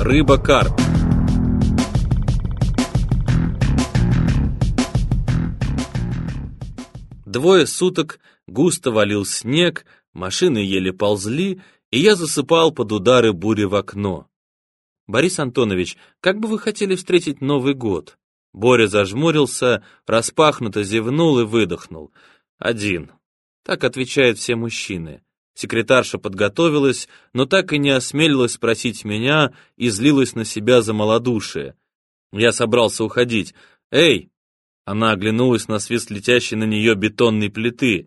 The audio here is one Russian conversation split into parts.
Рыба-карп. Двое суток густо валил снег, машины еле ползли, и я засыпал под удары бури в окно. «Борис Антонович, как бы вы хотели встретить Новый год?» Боря зажмурился, распахнуто зевнул и выдохнул. «Один». Так отвечают все мужчины. Секретарша подготовилась, но так и не осмелилась спросить меня и злилась на себя за малодушие. Я собрался уходить. «Эй!» Она оглянулась на свист летящей на нее бетонной плиты.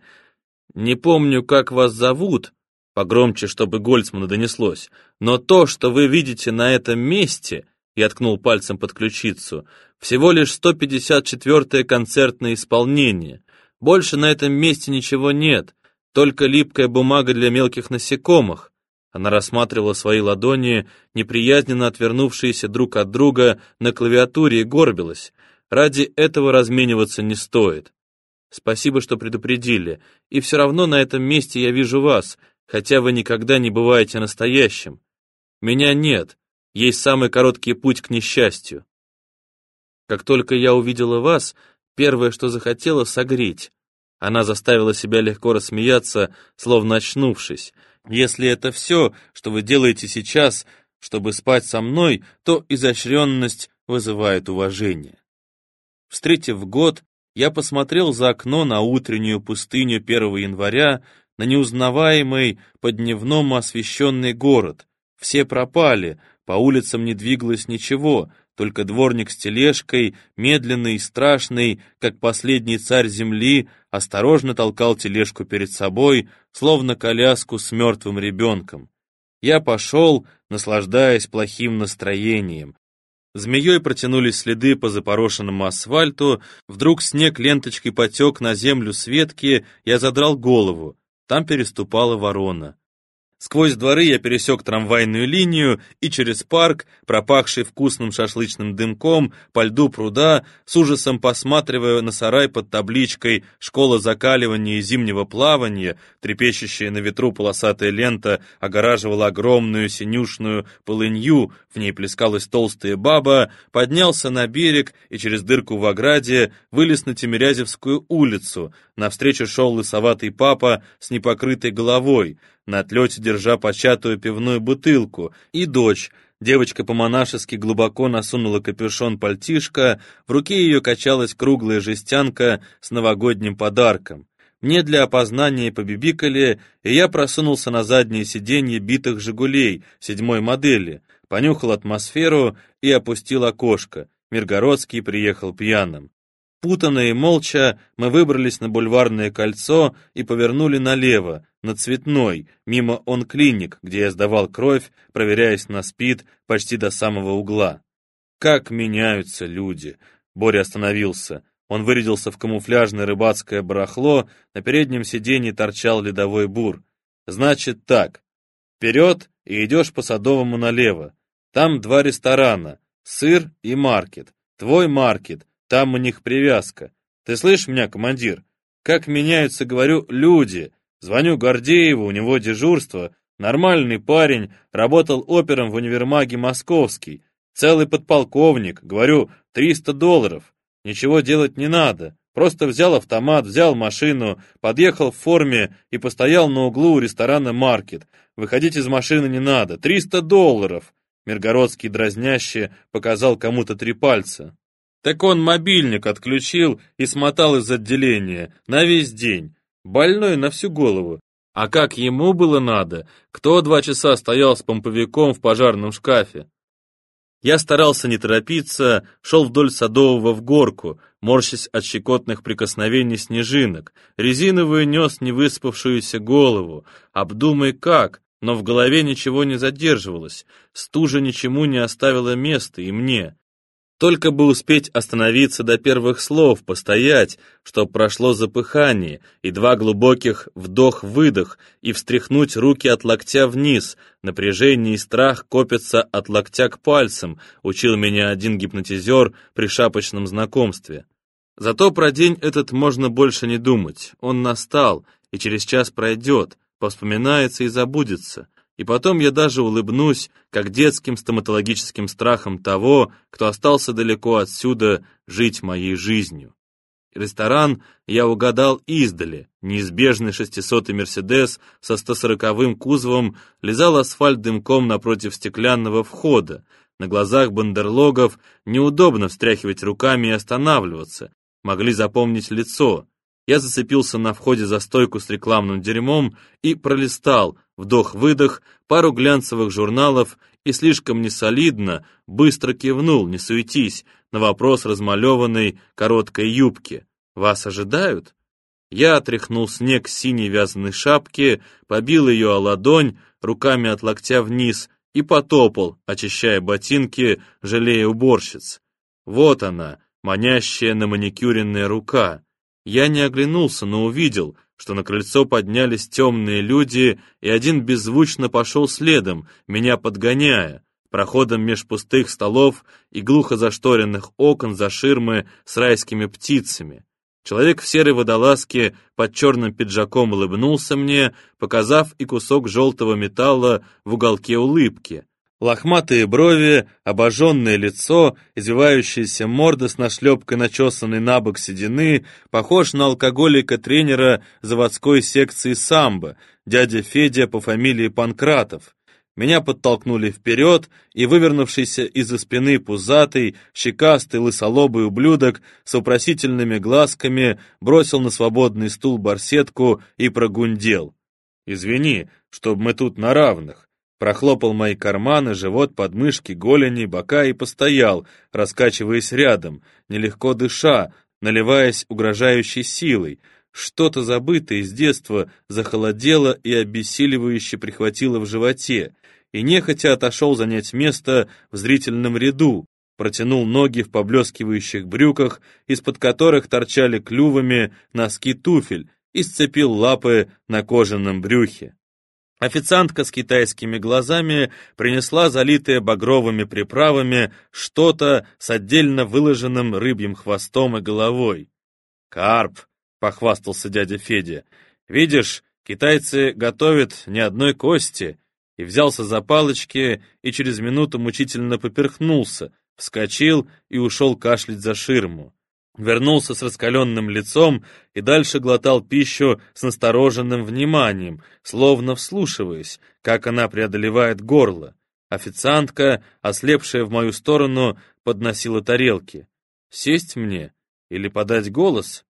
«Не помню, как вас зовут», погромче, чтобы Гольцману донеслось, «но то, что вы видите на этом месте», я ткнул пальцем под ключицу, всего лишь 154-е концертное исполнение. Больше на этом месте ничего нет, только липкая бумага для мелких насекомых. Она рассматривала свои ладони, неприязненно отвернувшиеся друг от друга на клавиатуре и горбилась. Ради этого размениваться не стоит. Спасибо, что предупредили. И все равно на этом месте я вижу вас, хотя вы никогда не бываете настоящим. Меня нет, есть самый короткий путь к несчастью. Как только я увидела вас, первое, что захотела, согреть. Она заставила себя легко рассмеяться, словно очнувшись. Если это все, что вы делаете сейчас, чтобы спать со мной, то изощренность вызывает уважение. Встретив год, я посмотрел за окно на утреннюю пустыню 1 января, на неузнаваемый по-дневному освещенный город. Все пропали, по улицам не двигалось ничего, только дворник с тележкой, медленный и страшный, как последний царь земли, осторожно толкал тележку перед собой, словно коляску с мертвым ребенком. Я пошел, наслаждаясь плохим настроением. Змеей протянулись следы по запорошенному асфальту, вдруг снег ленточкой потек на землю с ветки, я задрал голову. Там переступала ворона. Сквозь дворы я пересек трамвайную линию и через парк, пропахший вкусным шашлычным дымком, по льду пруда, с ужасом посматривая на сарай под табличкой «Школа закаливания и зимнего плавания», трепещущая на ветру полосатая лента огораживала огромную синюшную полынью, в ней плескалась толстая баба, поднялся на берег и через дырку в ограде вылез на Тимирязевскую улицу. Навстречу шел лысоватый папа с непокрытой головой на отлете держа початую пивную бутылку, и дочь. Девочка по-монашески глубоко насунула капюшон пальтишка, в руке ее качалась круглая жестянка с новогодним подарком. Мне для опознания побибикали, и я просунулся на заднее сиденье битых «Жигулей» седьмой модели, понюхал атмосферу и опустил окошко. Миргородский приехал пьяным. Путанно и молча мы выбрались на бульварное кольцо и повернули налево, на Цветной, мимо он-клиник, где я сдавал кровь, проверяясь на СПИД почти до самого угла. Как меняются люди! Боря остановился. Он вырядился в камуфляжное рыбацкое барахло, на переднем сиденье торчал ледовой бур. Значит так, вперед и идешь по Садовому налево. Там два ресторана, сыр и маркет. Твой маркет, там у них привязка. Ты слышишь меня, командир? Как меняются, говорю, люди. Звоню Гордееву, у него дежурство. Нормальный парень, работал опером в универмаге Московский. Целый подполковник. Говорю, 300 долларов. Ничего делать не надо. Просто взял автомат, взял машину, подъехал в форме и постоял на углу у ресторана «Маркет». Выходить из машины не надо. 300 долларов. Миргородский дразняще показал кому-то три пальца. Так он мобильник отключил и смотал из отделения на весь день. Больной на всю голову. А как ему было надо? Кто два часа стоял с помповиком в пожарном шкафе? Я старался не торопиться, шел вдоль Садового в горку, морщась от щекотных прикосновений снежинок. Резиновую нес невыспавшуюся голову. Обдумай как, но в голове ничего не задерживалось. Стужа ничему не оставила места и мне. Только бы успеть остановиться до первых слов, постоять, чтоб прошло запыхание, и два глубоких вдох-выдох, и встряхнуть руки от локтя вниз. Напряжение и страх копятся от локтя к пальцам, учил меня один гипнотизер при шапочном знакомстве. Зато про день этот можно больше не думать. Он настал, и через час пройдет, повспоминается и забудется. И потом я даже улыбнусь, как детским стоматологическим страхом того, кто остался далеко отсюда жить моей жизнью. Ресторан я угадал издали. Неизбежный шестисотый «Мерседес» со 140-м кузовом лизал асфальт дымком напротив стеклянного входа. На глазах бандерлогов неудобно встряхивать руками и останавливаться. Могли запомнить лицо. Я зацепился на входе за стойку с рекламным дерьмом и пролистал, вдох-выдох, пару глянцевых журналов и слишком несолидно, быстро кивнул, не суетись, на вопрос размалеванной короткой юбки. «Вас ожидают?» Я отряхнул снег с синей вязаной шапки, побил ее о ладонь, руками от локтя вниз, и потопал, очищая ботинки, жалея уборщиц. Вот она, манящая на маникюренная рука. Я не оглянулся, но увидел, что на крыльцо поднялись темные люди, и один беззвучно пошел следом, меня подгоняя, проходом меж пустых столов и глухо зашторенных окон за ширмы с райскими птицами. Человек в серой водолазке под черным пиджаком улыбнулся мне, показав и кусок желтого металла в уголке улыбки. Лохматые брови, обожженное лицо, извивающаяся морда с нашлепкой начесанной на бок седины, похож на алкоголика-тренера заводской секции самбо, дядя Федя по фамилии Панкратов. Меня подтолкнули вперед, и вывернувшийся из-за спины пузатый, щекастый, лысолобый ублюдок с упросительными глазками бросил на свободный стул барсетку и прогундел. «Извини, чтоб мы тут на равных. Прохлопал мои карманы, живот, подмышки, голени, бока и постоял, раскачиваясь рядом, нелегко дыша, наливаясь угрожающей силой. Что-то забытое из детства захолодело и обессиливающе прихватило в животе, и нехотя отошел занять место в зрительном ряду, протянул ноги в поблескивающих брюках, из-под которых торчали клювами носки туфель, и сцепил лапы на кожаном брюхе. Официантка с китайскими глазами принесла залитое багровыми приправами что-то с отдельно выложенным рыбьим хвостом и головой. «Карп!» — похвастался дядя Федя. «Видишь, китайцы готовят ни одной кости!» И взялся за палочки, и через минуту мучительно поперхнулся, вскочил и ушел кашлять за ширму вернулся с раскаленным лицом и дальше глотал пищу с настороженным вниманием, словно вслушиваясь, как она преодолевает горло. Официантка, ослепшая в мою сторону, подносила тарелки. «Сесть мне? Или подать голос?»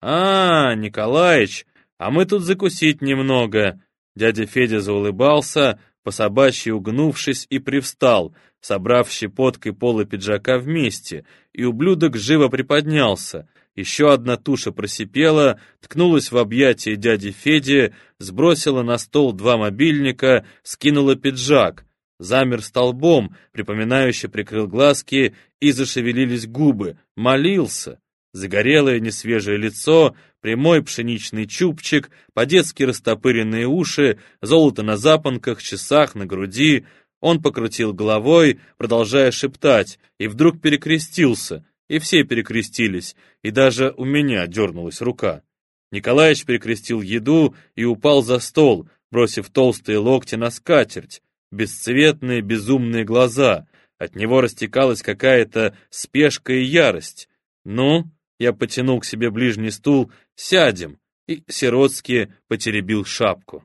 «А, Николаич, а мы тут закусить немного!» Дядя Федя заулыбался, по собачьи угнувшись и привстал, собрав щепоткой полы пиджака вместе, и ублюдок живо приподнялся. Еще одна туша просипела, ткнулась в объятия дяди Феди, сбросила на стол два мобильника, скинула пиджак. Замер столбом, припоминающе прикрыл глазки, и зашевелились губы. Молился. Загорелое несвежее лицо, прямой пшеничный чубчик, по-детски растопыренные уши, золото на запонках, часах, на груди. Он покрутил головой, продолжая шептать, и вдруг перекрестился, и все перекрестились, и даже у меня дернулась рука. Николаевич перекрестил еду и упал за стол, бросив толстые локти на скатерть, бесцветные безумные глаза. От него растекалась какая-то спешка и ярость. «Ну?» Я потянул к себе ближний стул. «Сядем!» И Сиротский потеребил шапку.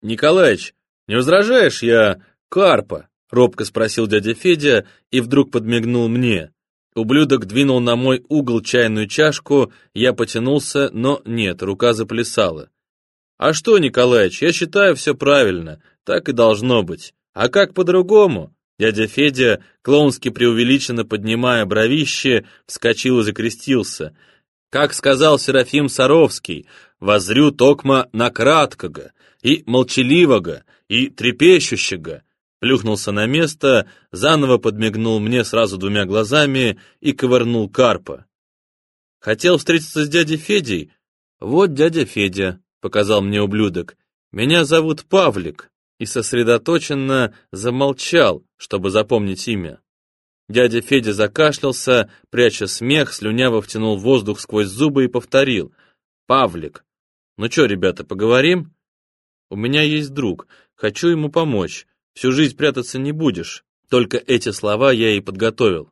«Николаич, не возражаешь, я карпа?» — робко спросил дядя Федя и вдруг подмигнул мне. Ублюдок двинул на мой угол чайную чашку, я потянулся, но нет, рука заплясала. «А что, Николаич, я считаю все правильно, так и должно быть. А как по-другому? Дядя Федя, клоунски преувеличенно поднимая бровище, вскочил и закрестился. Как сказал Серафим Саровский, возрю токма на краткого, и молчаливого, и трепещущего. Плюхнулся на место, заново подмигнул мне сразу двумя глазами и ковырнул карпа. Хотел встретиться с дядей Федей? Вот дядя Федя, показал мне ублюдок. Меня зовут Павлик и сосредоточенно замолчал, чтобы запомнить имя. Дядя Федя закашлялся, пряча смех, слюняво втянул воздух сквозь зубы и повторил. «Павлик, ну чё, ребята, поговорим?» «У меня есть друг. хочу ему помочь. Всю жизнь прятаться не будешь. Только эти слова я и подготовил.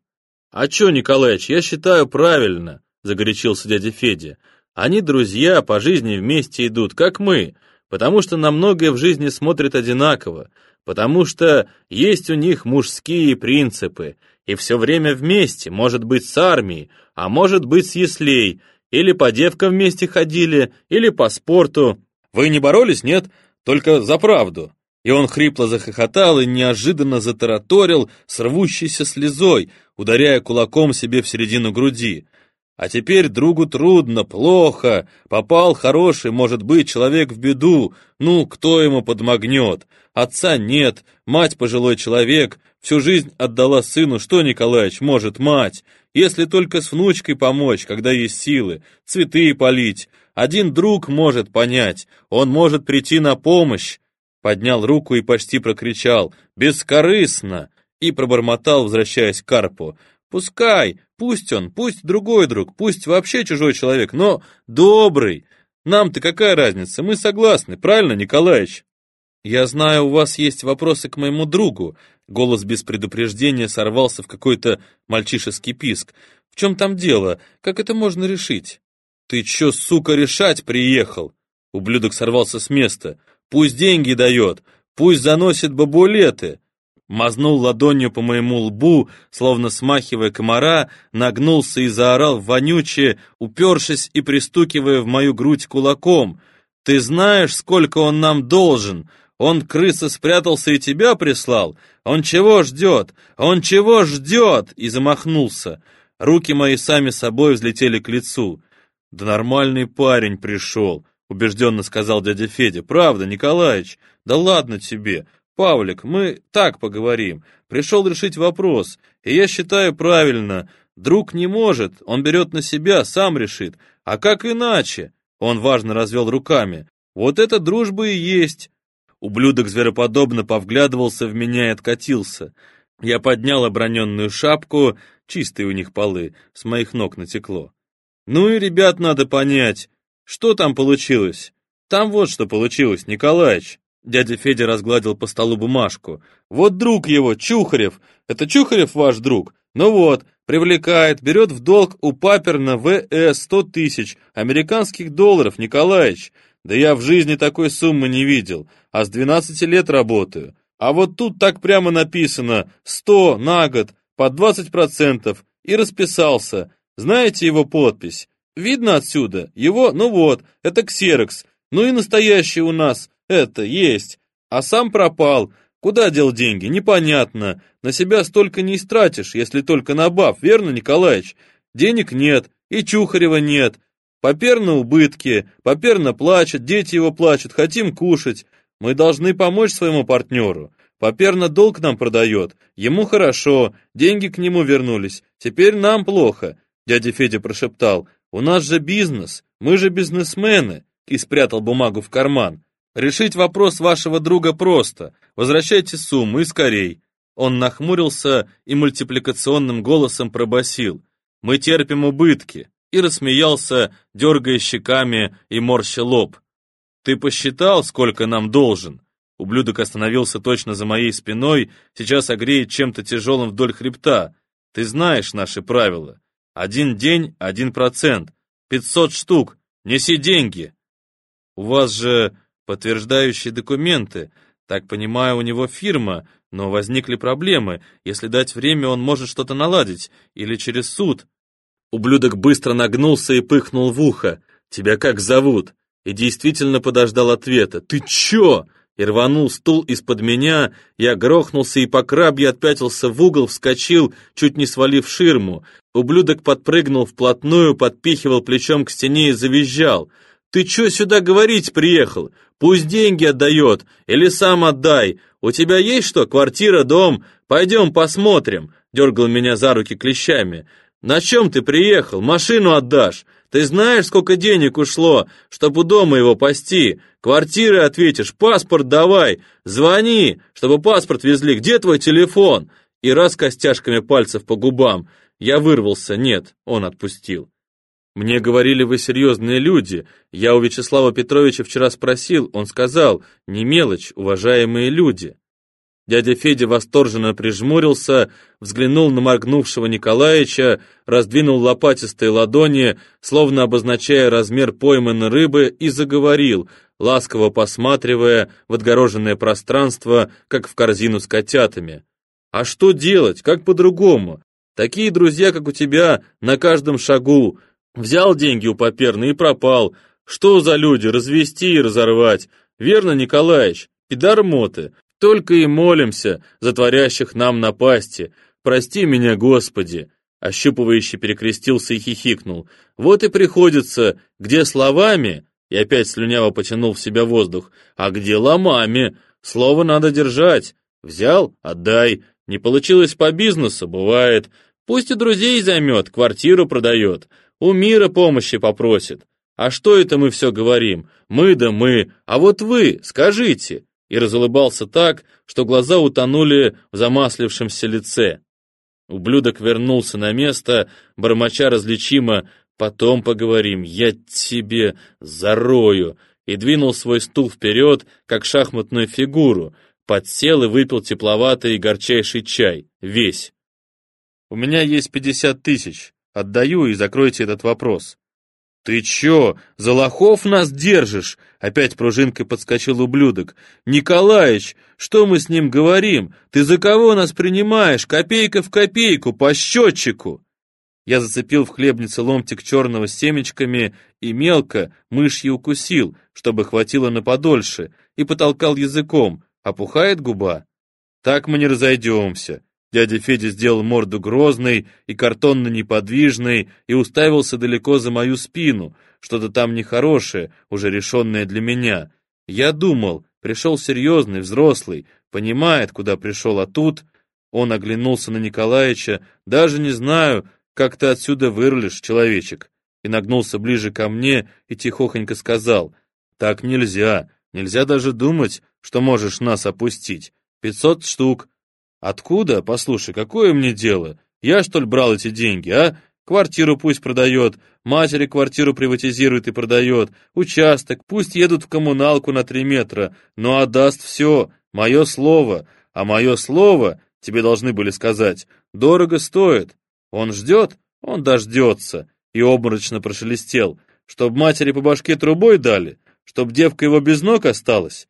«А чё, Николаич, я считаю правильно», — загорячился дядя Федя. «Они друзья, по жизни вместе идут, как мы, потому что на многое в жизни смотрят одинаково, потому что есть у них мужские принципы, и все время вместе, может быть, с армией, а может быть, с яслей, или по девкам вместе ходили, или по спорту. Вы не боролись, нет? Только за правду». И он хрипло захохотал и неожиданно затараторил с рвущейся слезой, ударяя кулаком себе в середину груди. А теперь другу трудно, плохо, попал хороший, может быть, человек в беду, ну, кто ему подмогнет? Отца нет, мать пожилой человек, всю жизнь отдала сыну, что, Николаевич, может мать? Если только с внучкой помочь, когда есть силы, цветы полить. Один друг может понять, он может прийти на помощь. Поднял руку и почти прокричал «Бескорыстно!» и пробормотал, возвращаясь к Карпу. «Пускай, пусть он, пусть другой друг, пусть вообще чужой человек, но добрый. Нам-то какая разница, мы согласны, правильно, Николаевич?» «Я знаю, у вас есть вопросы к моему другу», голос без предупреждения сорвался в какой-то мальчишеский писк. «В чем там дело? Как это можно решить?» «Ты чё, сука, решать приехал?» Ублюдок сорвался с места. «Пусть деньги дает, пусть заносит бабулеты!» Мазнул ладонью по моему лбу, словно смахивая комара, нагнулся и заорал вонюче, упершись и пристукивая в мою грудь кулаком. «Ты знаешь, сколько он нам должен? Он, крыса, спрятался и тебя прислал? Он чего ждет? Он чего ждет?» И замахнулся. Руки мои сами собой взлетели к лицу. «Да нормальный парень пришел», — убежденно сказал дядя Федя. «Правда, Николаич? Да ладно тебе. Павлик, мы так поговорим. Пришел решить вопрос, и я считаю правильно. Друг не может, он берет на себя, сам решит. А как иначе?» Он важно развел руками. «Вот это дружба и есть. Ублюдок звероподобно повглядывался в меня и откатился. Я поднял оброненную шапку, чистые у них полы, с моих ног натекло. Ну и ребят надо понять, что там получилось. Там вот что получилось, Николаич. Дядя Федя разгладил по столу бумажку. Вот друг его, Чухарев. Это Чухарев ваш друг? Ну вот, привлекает, берет в долг у Паперна ВС сто тысяч американских долларов, Николаич. Да я в жизни такой суммы не видел, а с 12 лет работаю. А вот тут так прямо написано 100 на год, по 20%, и расписался. Знаете его подпись? Видно отсюда? Его, ну вот, это ксерокс. Ну и настоящий у нас, это, есть. А сам пропал. Куда дел деньги? Непонятно. На себя столько не истратишь, если только на баф, верно, Николаевич? Денег нет, и Чухарева нет. Попер на убытки, Поперно плачет, дети его плачут, хотим кушать. Мы должны помочь своему партнеру. Поперно долг нам продает, ему хорошо, деньги к нему вернулись, теперь нам плохо. Дядя Федя прошептал, у нас же бизнес, мы же бизнесмены, и спрятал бумагу в карман. Решить вопрос вашего друга просто, возвращайте сумму и скорей. Он нахмурился и мультипликационным голосом пробасил. Мы терпим убытки, и рассмеялся, дергая щеками и морща лоб. «Ты посчитал, сколько нам должен?» Ублюдок остановился точно за моей спиной, сейчас огреет чем-то тяжелым вдоль хребта. «Ты знаешь наши правила. Один день — один процент. Пятьсот штук. Неси деньги!» «У вас же подтверждающие документы. Так понимаю, у него фирма, но возникли проблемы. Если дать время, он может что-то наладить. Или через суд. Ублюдок быстро нагнулся и пыхнул в ухо. «Тебя как зовут?» И действительно подождал ответа. «Ты чё?» И рванул стул из-под меня, я грохнулся и по крабье отпятился в угол, вскочил, чуть не свалив ширму. Ублюдок подпрыгнул вплотную, подпихивал плечом к стене и завизжал. «Ты чё сюда говорить приехал? Пусть деньги отдает, или сам отдай. У тебя есть что, квартира, дом? Пойдем посмотрим», — дергал меня за руки клещами. «На чем ты приехал? Машину отдашь. Ты знаешь, сколько денег ушло, чтобы дома его пасти? Квартиры ответишь, паспорт давай, звони, чтобы паспорт везли. Где твой телефон?» И раз костяшками пальцев по губам. Я вырвался, нет, он отпустил. Мне говорили, вы серьезные люди. Я у Вячеслава Петровича вчера спросил, он сказал, не мелочь, уважаемые люди. Дядя Федя восторженно прижмурился, взглянул на моргнувшего Николаевича, раздвинул лопатистые ладони, словно обозначая размер пойманной рыбы, и заговорил, ласково посматривая в отгороженное пространство, как в корзину с котятами. «А что делать? Как по-другому? Такие друзья, как у тебя, на каждом шагу. Взял деньги у Поперны и пропал. Что за люди, развести и разорвать? Верно, Николаевич? Пидармоты. Только и молимся за творящих нам напасти. Прости меня, Господи!» Ощупывающий перекрестился и хихикнул. «Вот и приходится, где словами...» И опять слюняво потянул в себя воздух. «А где ломами? Слово надо держать. Взял? Отдай. Не получилось по бизнесу? Бывает. Пусть и друзей займет, квартиру продает. У мира помощи попросит. А что это мы все говорим? Мы да мы. А вот вы, скажите и разулыбался так, что глаза утонули в замаслившемся лице. Ублюдок вернулся на место, бормоча различимо «Потом поговорим, я тебе зарою», и двинул свой стул вперед, как шахматную фигуру, подсел и выпил тепловатый и горчайший чай, весь. «У меня есть пятьдесят тысяч, отдаю и закройте этот вопрос». «Ты чё, за лохов нас держишь?» Опять пружинкой подскочил ублюдок. «Николаич, что мы с ним говорим? Ты за кого нас принимаешь? Копейка в копейку, по счетчику!» Я зацепил в хлебнице ломтик черного с семечками и мелко мышью укусил, чтобы хватило на подольше, и потолкал языком. Опухает губа? Так мы не разойдемся. Дядя Федя сделал морду грозной и картонно-неподвижной и уставился далеко за мою спину, что-то там нехорошее, уже решенное для меня. Я думал, пришел серьезный, взрослый, понимает, куда пришел, а тут... Он оглянулся на Николаевича, даже не знаю, как ты отсюда вырулишь, человечек. И нагнулся ближе ко мне и тихохонько сказал, так нельзя, нельзя даже думать, что можешь нас опустить. Пятьсот штук, Откуда? Послушай, какое мне дело? Я, что ли, брал эти деньги, а? Квартиру пусть продает, матери квартиру приватизирует и продает, участок, пусть едут в коммуналку на три метра, но отдаст все, мое слово, а мое слово, тебе должны были сказать, дорого стоит. Он ждет, он дождется, и обморочно прошелестел, чтоб матери по башке трубой дали, чтоб девка его без ног осталась.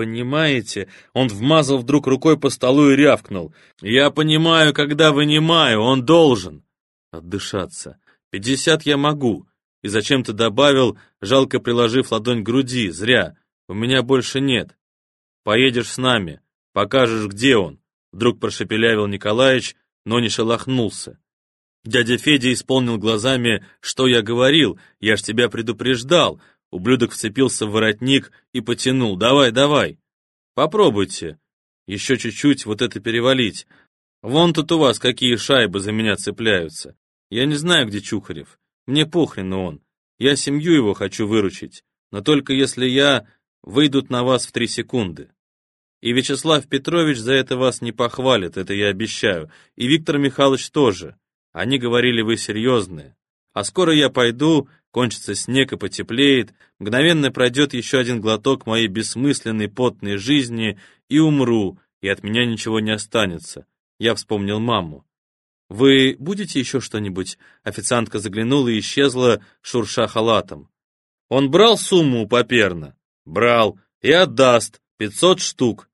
Понимаете? Он вмазал вдруг рукой по столу и рявкнул. Я понимаю, когда вынимаю, он должен. Отдышаться. Пятьдесят я могу. И зачем-то добавил, жалко приложив ладонь к груди, зря. У меня больше нет. Поедешь с нами, покажешь, где он. Вдруг прошепелявил Николаевич, но не шелохнулся. Дядя Федя исполнил глазами, что я говорил, я ж тебя предупреждал, Ублюдок вцепился в воротник и потянул. «Давай, давай! Попробуйте! Еще чуть-чуть вот это перевалить. Вон тут у вас какие шайбы за меня цепляются. Я не знаю, где Чухарев. Мне похрен он. Я семью его хочу выручить. Но только если я... Выйдут на вас в три секунды. И Вячеслав Петрович за это вас не похвалит, это я обещаю. И Виктор Михайлович тоже. Они говорили, вы серьезные. А скоро я пойду, кончится снег и потеплеет, мгновенно пройдет еще один глоток моей бессмысленной потной жизни и умру, и от меня ничего не останется. Я вспомнил маму. «Вы будете еще что-нибудь?» Официантка заглянула и исчезла, шурша халатом. «Он брал сумму у Поперна?» «Брал. И отдаст. Пятьсот штук».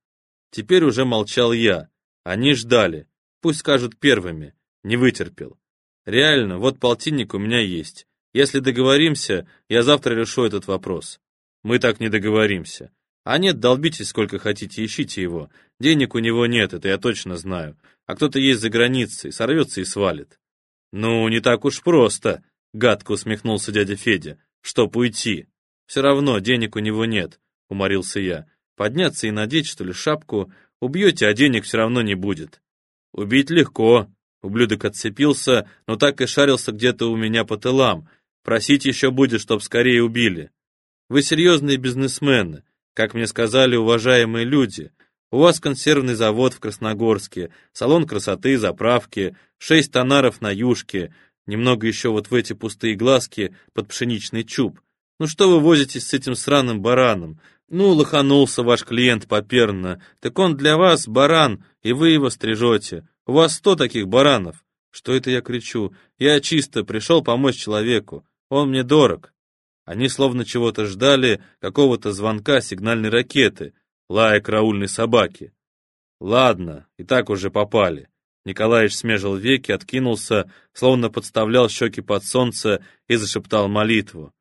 Теперь уже молчал я. Они ждали. Пусть скажут первыми. Не вытерпел. Реально, вот полтинник у меня есть. Если договоримся, я завтра решу этот вопрос. Мы так не договоримся. А нет, долбитесь сколько хотите, ищите его. Денег у него нет, это я точно знаю. А кто-то есть за границей, сорвется и свалит. Ну, не так уж просто, гадко усмехнулся дядя Федя. Чтоб уйти. Все равно денег у него нет, уморился я. Подняться и надеть, что ли, шапку, убьете, а денег все равно не будет. Убить легко. Ублюдок отцепился, но так и шарился где-то у меня по тылам, Просить еще будет, чтоб скорее убили. Вы серьезные бизнесмены, как мне сказали уважаемые люди. У вас консервный завод в Красногорске, салон красоты, заправки, шесть тонаров на юшке. Немного еще вот в эти пустые глазки под пшеничный чуб. Ну что вы возитесь с этим сраным бараном? Ну, лоханулся ваш клиент поперно. Так он для вас баран, и вы его стрижете. У вас сто таких баранов. Что это я кричу? Я чисто пришел помочь человеку. Он мне дорог. Они словно чего-то ждали, какого-то звонка сигнальной ракеты, лая караульной собаки. Ладно, и так уже попали. Николаевич смежил веки, откинулся, словно подставлял щеки под солнце и зашептал молитву.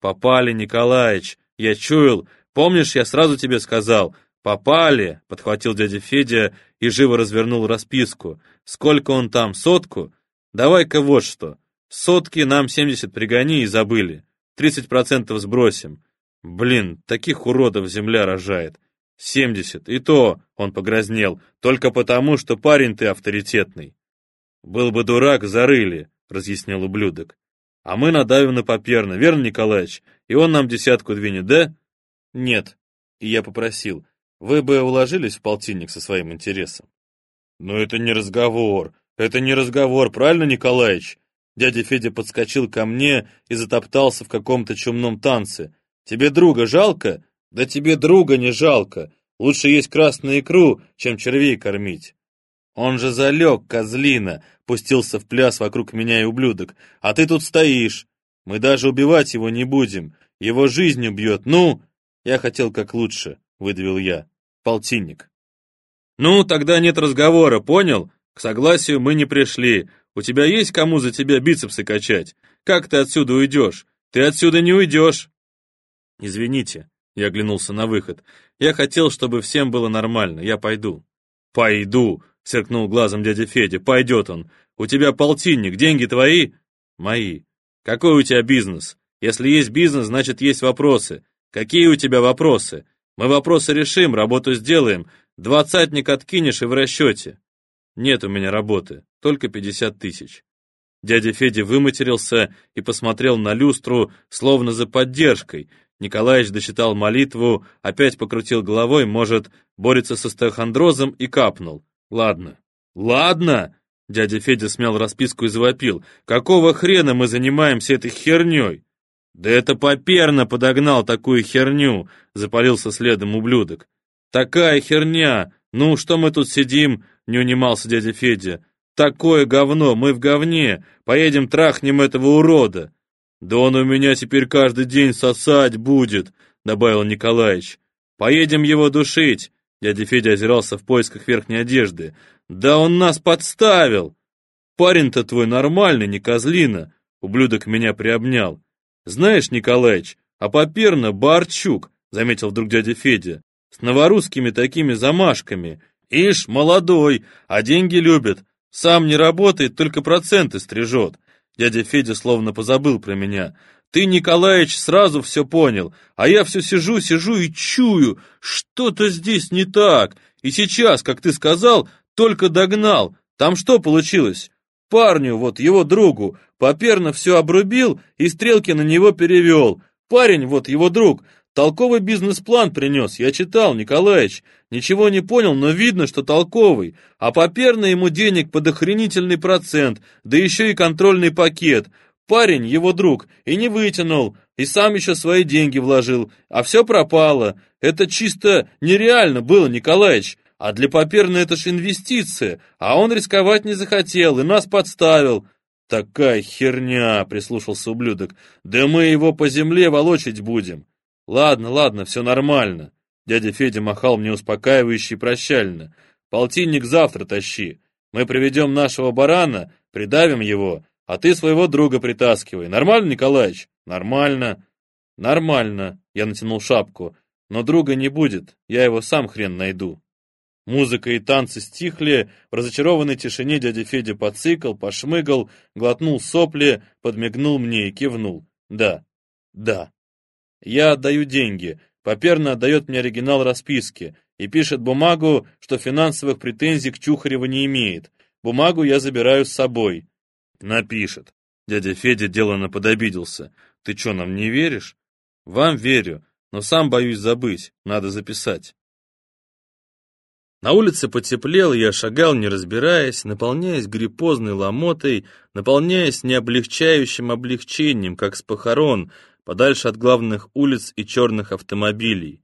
«Попали, Николаевич! Я чуял! Помнишь, я сразу тебе сказал? Попали!» — подхватил дядя Федя и живо развернул расписку. «Сколько он там? Сотку? Давай-ка вот что. Сотки нам семьдесят пригони и забыли. Тридцать процентов сбросим. Блин, таких уродов земля рожает. Семьдесят. И то, он погрознел, только потому, что парень ты авторитетный. Был бы дурак, зарыли, разъяснил ублюдок. А мы надавим на Поперна, верно, Николаевич? И он нам десятку двинет, да? Нет. И я попросил, вы бы уложились в полтинник со своим интересом. Но это не разговор, это не разговор, правильно, Николаевич? Дядя Федя подскочил ко мне и затоптался в каком-то чумном танце. Тебе друга жалко? Да тебе друга не жалко. Лучше есть красную икру, чем червей кормить. Он же залег, козлина, пустился в пляс вокруг меня и ублюдок. А ты тут стоишь. Мы даже убивать его не будем. Его жизнь убьет. Ну, я хотел как лучше, выдавил я. Полтинник. Ну, тогда нет разговора, понял? К согласию мы не пришли. У тебя есть кому за тебя бицепсы качать? Как ты отсюда уйдешь? Ты отсюда не уйдешь. Извините, я оглянулся на выход. «Я хотел, чтобы всем было нормально. Я пойду». «Пойду!» — сверкнул глазом дядя Федя. «Пойдет он. У тебя полтинник. Деньги твои?» «Мои». «Какой у тебя бизнес? Если есть бизнес, значит, есть вопросы. Какие у тебя вопросы? Мы вопросы решим, работу сделаем. Двадцатник откинешь и в расчете». «Нет у меня работы. Только пятьдесят тысяч». Дядя Федя выматерился и посмотрел на люстру, словно за поддержкой, Николаевич дочитал молитву, опять покрутил головой, может, борется со стеохондрозом и капнул. «Ладно». «Ладно!» Дядя Федя смял расписку и завопил. «Какого хрена мы занимаемся этой херней?» «Да это Поперно подогнал такую херню!» Запалился следом ублюдок. «Такая херня! Ну, что мы тут сидим?» Не унимался дядя Федя. «Такое говно! Мы в говне! Поедем трахнем этого урода!» «Да он у меня теперь каждый день сосать будет», — добавил Николаевич. «Поедем его душить», — дядя Федя озирался в поисках верхней одежды. «Да он нас подставил!» «Парень-то твой нормальный, не козлина», — ублюдок меня приобнял. «Знаешь, Николаевич, а поперно Барчук», — заметил вдруг дядя Федя, «с новорусскими такими замашками. Ишь, молодой, а деньги любит. Сам не работает, только проценты стрижет. Дядя Федя словно позабыл про меня. Ты, Николаевич, сразу все понял, а я все сижу, сижу и чую, что-то здесь не так. И сейчас, как ты сказал, только догнал. Там что получилось? Парню, вот его другу, поперно все обрубил и стрелки на него перевел. Парень, вот его друг, Толковый бизнес-план принес, я читал, Николаевич. Ничего не понял, но видно, что толковый. А поперно ему денег под охренительный процент, да еще и контрольный пакет. Парень, его друг, и не вытянул, и сам еще свои деньги вложил, а все пропало. Это чисто нереально было, Николаевич. А для Поперна это ж инвестиция, а он рисковать не захотел и нас подставил. Такая херня, прислушался ублюдок. Да мы его по земле волочить будем. «Ладно, ладно, все нормально». Дядя Федя махал мне успокаивающе и прощально. «Полтинник завтра тащи. Мы приведем нашего барана, придавим его, а ты своего друга притаскивай. Нормально, Николаевич?» «Нормально». «Нормально», — я натянул шапку. «Но друга не будет, я его сам хрен найду». Музыка и танцы стихли, в разочарованной тишине дядя Федя подцикал, пошмыгал, глотнул сопли, подмигнул мне и кивнул. «Да, да». Я отдаю деньги, Поперно отдает мне оригинал расписки и пишет бумагу, что финансовых претензий к Чухареву не имеет. Бумагу я забираю с собой. Напишет. Дядя Федя деланно подобиделся. Ты что, нам не веришь? Вам верю, но сам боюсь забыть, надо записать. На улице потеплело, я шагал, не разбираясь, наполняясь гриппозной ломотой, наполняясь необлегчающим облегчением, как с похорон, подальше от главных улиц и черных автомобилей.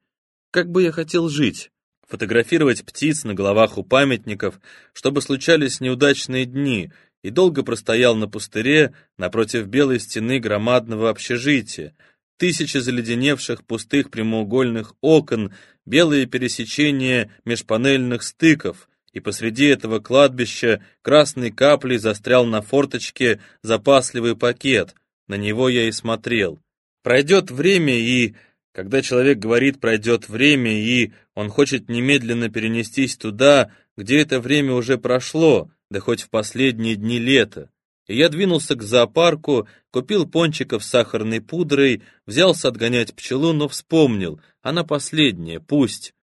Как бы я хотел жить? Фотографировать птиц на головах у памятников, чтобы случались неудачные дни, и долго простоял на пустыре напротив белой стены громадного общежития, тысячи заледеневших пустых прямоугольных окон, белые пересечения межпанельных стыков, и посреди этого кладбища красной каплей застрял на форточке запасливый пакет. На него я и смотрел. Пройдет время, и... Когда человек говорит «пройдет время», и он хочет немедленно перенестись туда, где это время уже прошло, да хоть в последние дни лета, и я двинулся к зоопарку, купил пончиков с сахарной пудрой, взялся отгонять пчелу, но вспомнил, она последняя, пусть.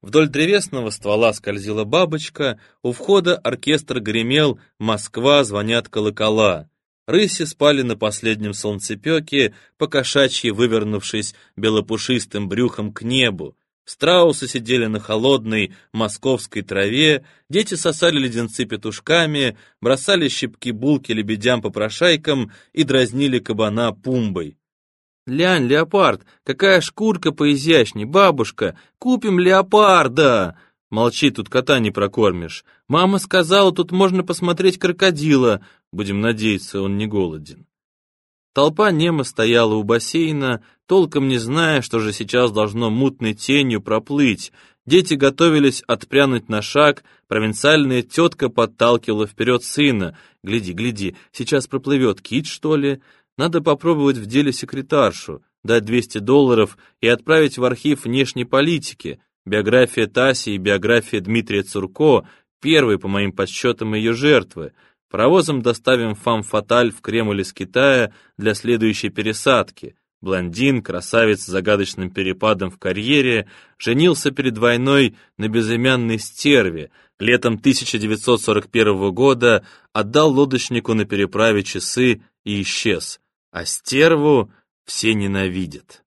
Вдоль древесного ствола скользила бабочка, у входа оркестр гремел «Москва, звонят колокола». Рыси спали на последнем солнцепеке, покошачьи вывернувшись белопушистым брюхом к небу. Страусы сидели на холодной московской траве, дети сосали леденцы петушками, бросали щипки булки лебедям-попрошайкам и дразнили кабана пумбой. «Лянь, леопард, какая шкурка поизящней, бабушка! Купим леопарда!» «Молчи, тут кота не прокормишь. Мама сказала, тут можно посмотреть крокодила. Будем надеяться, он не голоден». Толпа немо стояла у бассейна, толком не зная, что же сейчас должно мутной тенью проплыть. Дети готовились отпрянуть на шаг, провинциальная тетка подталкивала вперед сына. «Гляди, гляди, сейчас проплывет кит, что ли? Надо попробовать в деле секретаршу, дать 200 долларов и отправить в архив внешней политики. Биография Таси и биография Дмитрия Цурко, первые, по моим подсчетам, ее жертвы». Паровозом доставим фам-фаталь в Кремль из Китая для следующей пересадки. Блондин, красавец с загадочным перепадом в карьере, женился перед войной на безымянной стерве, летом 1941 года отдал лодочнику на переправе часы и исчез, а стерву все ненавидят.